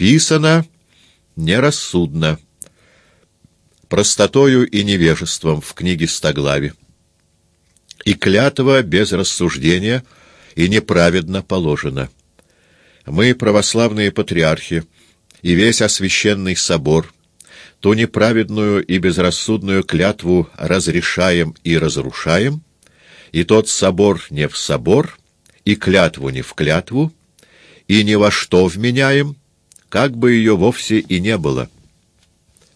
писано нерассудно, простотою и невежеством в книге Стоглави, и клятва без рассуждения и неправедно положена. Мы, православные патриархи, и весь освященный собор, ту неправедную и безрассудную клятву разрешаем и разрушаем, и тот собор не в собор, и клятву не в клятву, и ни во что вменяем, как бы ее вовсе и не было.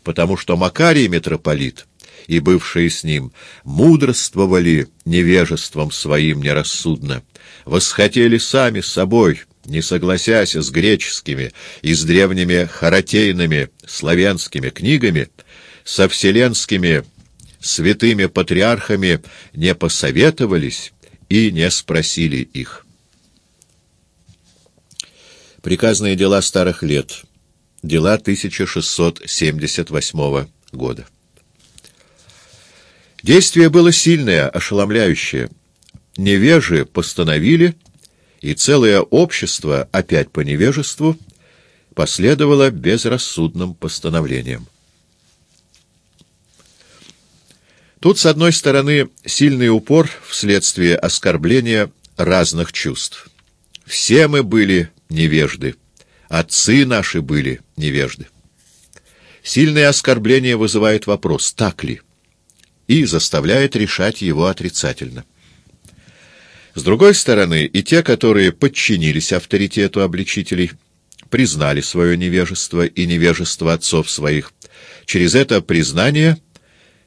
Потому что Макарий митрополит и бывшие с ним мудрствовали невежеством своим нерассудно, восхотели сами собой, не согласясь с греческими и с древними харатейными славянскими книгами, со вселенскими святыми патриархами не посоветовались и не спросили их. Приказные дела старых лет. Дела 1678 года. Действие было сильное, ошеломляющее. Невежи постановили, и целое общество, опять по невежеству, последовало безрассудным постановлением. Тут, с одной стороны, сильный упор вследствие оскорбления разных чувств. Все мы были невежды. Отцы наши были невежды. Сильное оскорбление вызывает вопрос, так ли, и заставляет решать его отрицательно. С другой стороны, и те, которые подчинились авторитету обличителей, признали свое невежество и невежество отцов своих, через это признание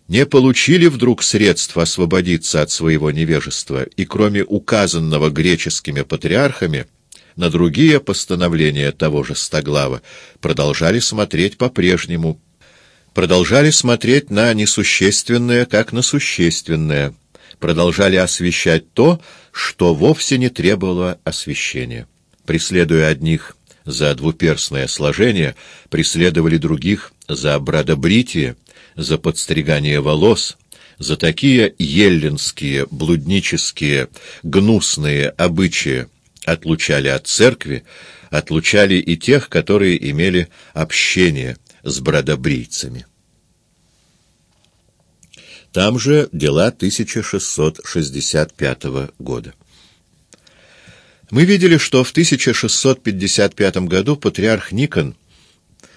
не получили вдруг средств освободиться от своего невежества, и кроме указанного греческими патриархами, на другие постановления того же Стоглава продолжали смотреть по-прежнему, продолжали смотреть на несущественное, как на существенное, продолжали освещать то, что вовсе не требовало освещения. Преследуя одних за двуперстное сложение, преследовали других за бродобритие, за подстригание волос, за такие еллинские, блуднические, гнусные обычаи, отлучали от церкви, отлучали и тех, которые имели общение с бродобрийцами. Там же дела 1665 года. Мы видели, что в 1655 году патриарх Никон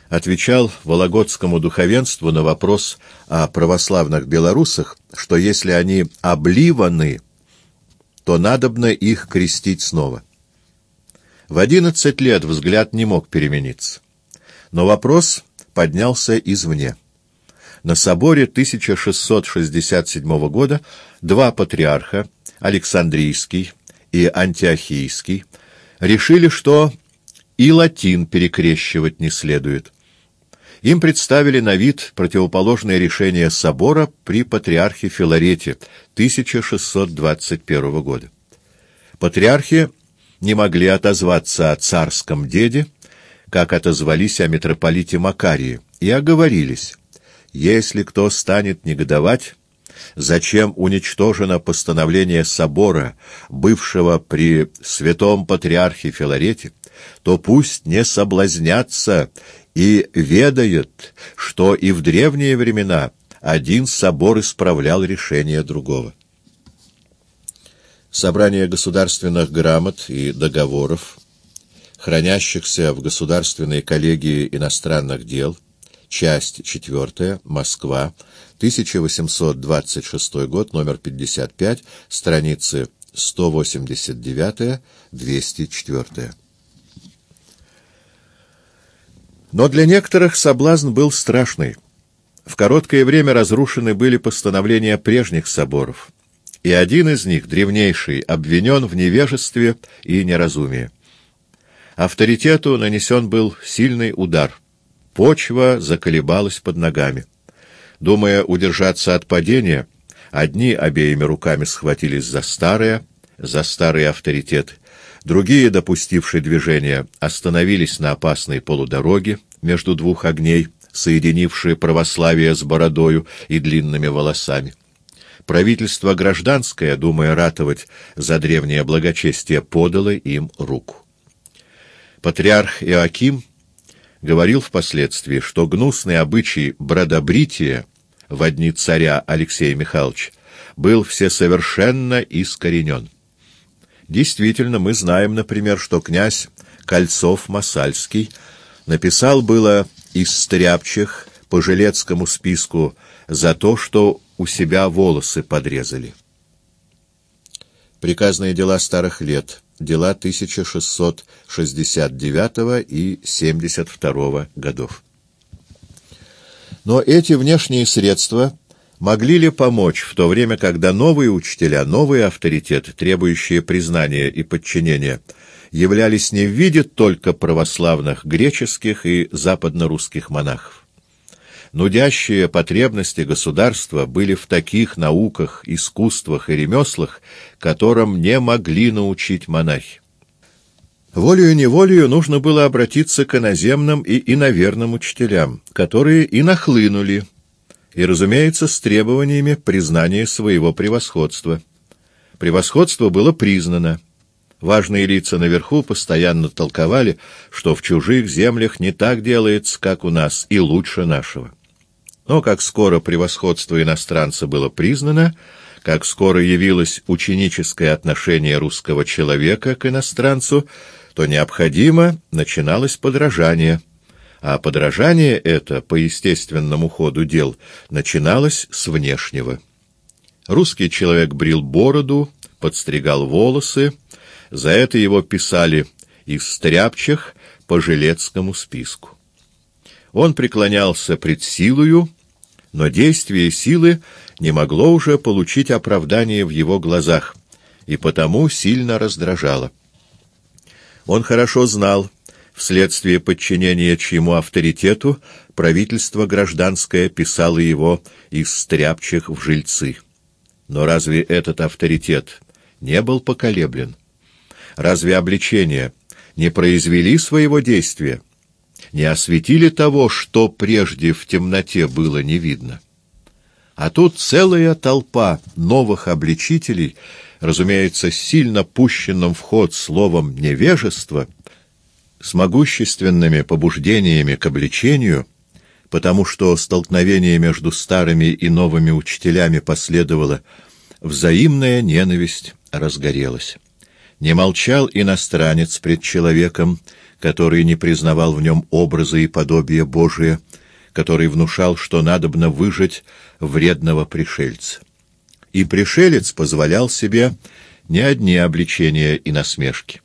отвечал вологодскому духовенству на вопрос о православных белорусах, что если они обливаны, то надобно их крестить снова. В одиннадцать лет взгляд не мог перемениться. Но вопрос поднялся извне. На соборе 1667 года два патриарха, Александрийский и Антиохийский, решили, что и латин перекрещивать не следует. Им представили на вид противоположное решение собора при патриархе Филарете 1621 года. Патриархи не могли отозваться о царском деде, как отозвались о митрополите Макарии, и оговорились. Если кто станет негодовать, зачем уничтожено постановление собора, бывшего при святом патриархе Филарете, то пусть не соблазнятся и ведают, что и в древние времена один собор исправлял решение другого. Собрание государственных грамот и договоров, хранящихся в Государственной коллегии иностранных дел, часть 4, Москва, 1826 год, номер 55, страницы 189-204. Но для некоторых соблазн был страшный. В короткое время разрушены были постановления прежних соборов и один из них, древнейший, обвинен в невежестве и неразумии. Авторитету нанесен был сильный удар. Почва заколебалась под ногами. Думая удержаться от падения, одни обеими руками схватились за старое, за старые авторитеты, другие, допустившие движение, остановились на опасной полудороге между двух огней, соединившие православие с бородою и длинными волосами. Правительство гражданское, думая ратовать за древнее благочестие, подало им руку. Патриарх Иоаким говорил впоследствии, что гнусный обычай бродобрития в одни царя Алексея Михайловича был всесовершенно искоренен. Действительно, мы знаем, например, что князь Кольцов-Масальский написал было из стряпчих по жилецкому списку за то, что у себя волосы подрезали. Приказные дела старых лет. Дела 1669 и 72 годов. Но эти внешние средства могли ли помочь в то время, когда новые учителя, новые авторитеты, требующие признания и подчинения, являлись не в виде только православных греческих и западно-русских монахов? Нудящие потребности государства были в таких науках, искусствах и ремеслах, которым не могли научить монахи. Волею-неволею нужно было обратиться к иноземным и иноверным учителям, которые и нахлынули, и, разумеется, с требованиями признания своего превосходства. Превосходство было признано. Важные лица наверху постоянно толковали, что в чужих землях не так делается, как у нас, и лучше нашего. Но как скоро превосходство иностранца было признано, как скоро явилось ученическое отношение русского человека к иностранцу, то необходимо начиналось подражание. А подражание это, по естественному ходу дел, начиналось с внешнего. Русский человек брил бороду, подстригал волосы, за это его писали из стряпчих по жилецкому списку. Он преклонялся пред силою, но действие силы не могло уже получить оправдание в его глазах, и потому сильно раздражало. Он хорошо знал, вследствие подчинения чьему авторитету правительство гражданское писало его из стряпчих в жильцы. Но разве этот авторитет не был поколеблен? Разве обличения не произвели своего действия? Не осветили того, что прежде в темноте было не видно. А тут целая толпа новых обличителей, разумеется, сильно пущенным в ход словом «невежество», с могущественными побуждениями к обличению, потому что столкновение между старыми и новыми учителями последовало, взаимная ненависть разгорелась. Не молчал иностранец пред человеком, который не признавал в нем образа и подобия Божия, который внушал, что надобно выжить вредного пришельца. И пришелец позволял себе не одни обличения и насмешки.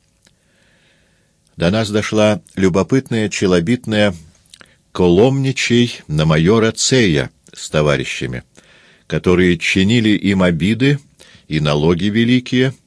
До нас дошла любопытная челобитная коломничей на майора Цея с товарищами, которые чинили им обиды и налоги великие —